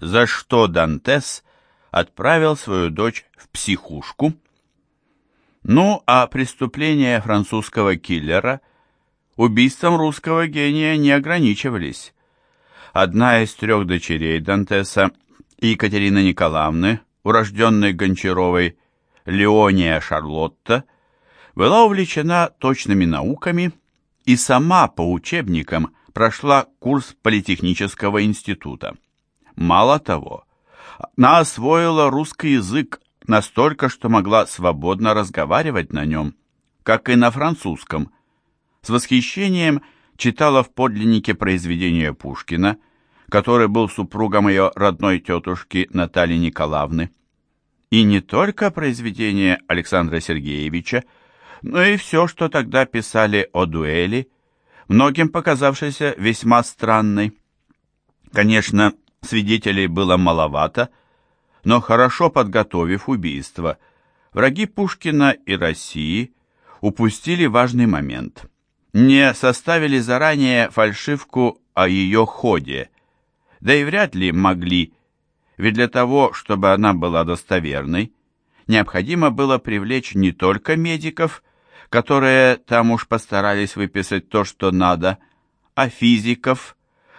за что Дантес отправил свою дочь в психушку. Ну, а преступления французского киллера убийством русского гения не ограничивались. Одна из трех дочерей Дантеса, Екатерины Николаевны, урожденной Гончаровой, Леония Шарлотта, была увлечена точными науками и сама по учебникам прошла курс Политехнического института. Мало того, она освоила русский язык настолько, что могла свободно разговаривать на нем, как и на французском. С восхищением читала в подлиннике произведения Пушкина, который был супругом ее родной тетушки Натальи Николаевны. И не только произведения Александра Сергеевича, но и все, что тогда писали о дуэли, многим показавшейся весьма странной. Конечно, свидетелей было маловато, но хорошо подготовив убийство, враги Пушкина и России упустили важный момент. Не составили заранее фальшивку о ее ходе, да и вряд ли могли, ведь для того, чтобы она была достоверной, необходимо было привлечь не только медиков, которые там уж постарались выписать то, что надо, а физиков,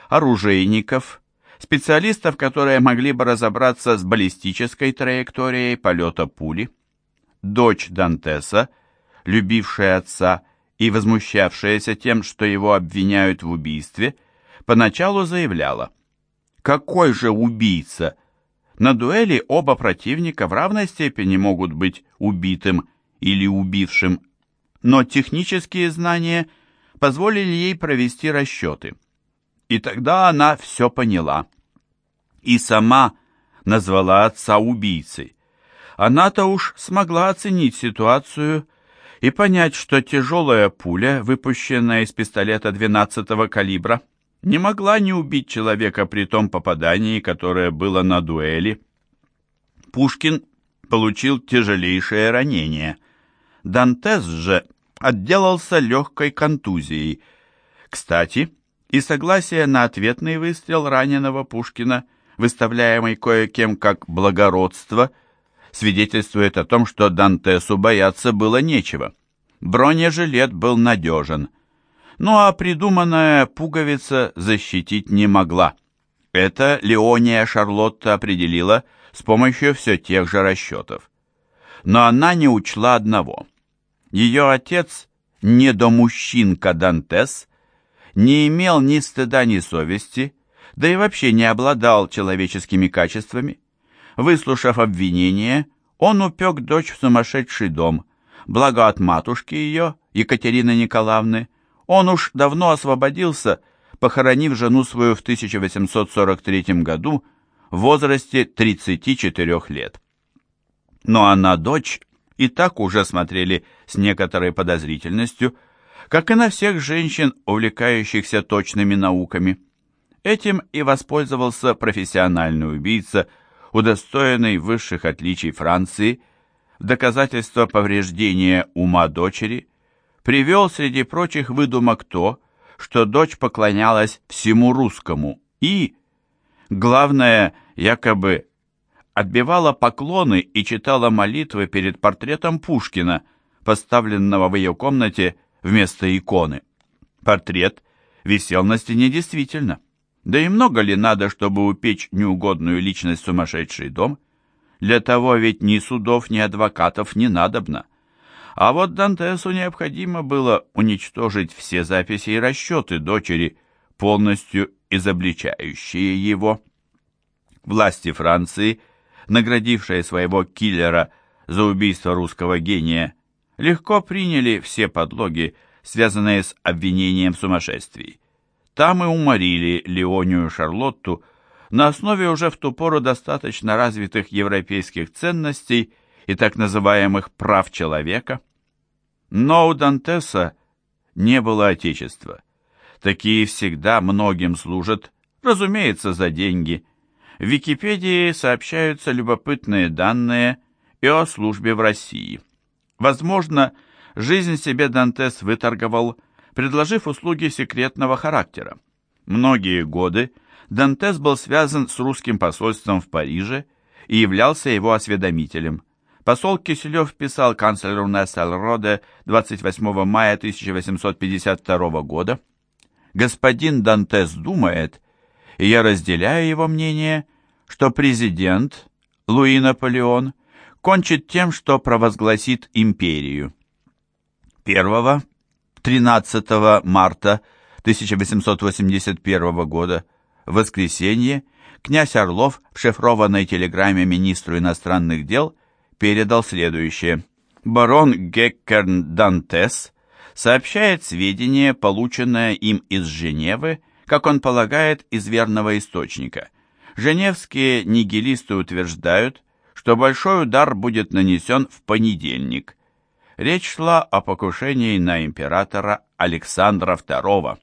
оружейников, специалистов, которые могли бы разобраться с баллистической траекторией полета пули. Дочь Дантеса, любившая отца и возмущавшаяся тем, что его обвиняют в убийстве, поначалу заявляла, «Какой же убийца? На дуэли оба противника в равной степени могут быть убитым или убившим но технические знания позволили ей провести расчеты. И тогда она все поняла. И сама назвала отца убийцей. Она-то уж смогла оценить ситуацию и понять, что тяжелая пуля, выпущенная из пистолета 12-го калибра, не могла не убить человека при том попадании, которое было на дуэли. Пушкин получил тяжелейшее ранение – Дантес же отделался легкой контузией. Кстати, и согласие на ответный выстрел раненого Пушкина, выставляемый кое-кем как благородство, свидетельствует о том, что Дантесу бояться было нечего. Бронежилет был надежен. Ну а придуманная пуговица защитить не могла. Это Леония Шарлотта определила с помощью все тех же расчетов но она не учла одного. Ее отец, недомужчинка Дантес, не имел ни стыда, ни совести, да и вообще не обладал человеческими качествами. Выслушав обвинение, он упек дочь в сумасшедший дом, благо от матушки ее, Екатерины Николаевны, он уж давно освободился, похоронив жену свою в 1843 году в возрасте 34 лет но она дочь и так уже смотрели с некоторой подозрительностью, как и на всех женщин, увлекающихся точными науками. Этим и воспользовался профессиональный убийца, удостоенный высших отличий Франции, в доказательство повреждения ума дочери, привел среди прочих выдумок то, что дочь поклонялась всему русскому и, главное, якобы отбивала поклоны и читала молитвы перед портретом Пушкина, поставленного в ее комнате вместо иконы. Портрет висел на стене действительно. Да и много ли надо, чтобы упечь неугодную личность сумасшедший дом? Для того ведь ни судов, ни адвокатов не надобно. А вот Дантесу необходимо было уничтожить все записи и расчеты дочери, полностью изобличающие его. Власти Франции наградившие своего киллера за убийство русского гения, легко приняли все подлоги, связанные с обвинением в сумасшествии. Там и уморили Леонию Шарлотту на основе уже в ту пору достаточно развитых европейских ценностей и так называемых прав человека. Но у Дантеса не было отечества. Такие всегда многим служат, разумеется, за деньги, в Википедии сообщаются любопытные данные и о службе в России. Возможно, жизнь себе Дантес выторговал, предложив услуги секретного характера. Многие годы Дантес был связан с русским посольством в Париже и являлся его осведомителем. Посол Киселев писал канцлеру Нессельроде 28 мая 1852 года «Господин Дантес думает, и я разделяю его мнение, что президент Луи Наполеон кончит тем, что провозгласит империю». 1-13 марта 1881 года в воскресенье князь Орлов в шифрованной телеграмме министру иностранных дел передал следующее. Барон Геккерн Дантес сообщает сведения, полученные им из Женевы, как он полагает, из верного источника. Женевские нигилисты утверждают, что большой удар будет нанесен в понедельник. Речь шла о покушении на императора Александра II.